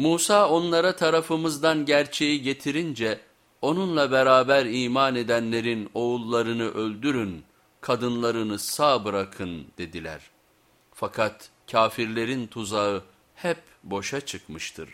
Musa onlara tarafımızdan gerçeği getirince onunla beraber iman edenlerin oğullarını öldürün, kadınlarını sağ bırakın dediler. Fakat kafirlerin tuzağı hep boşa çıkmıştır.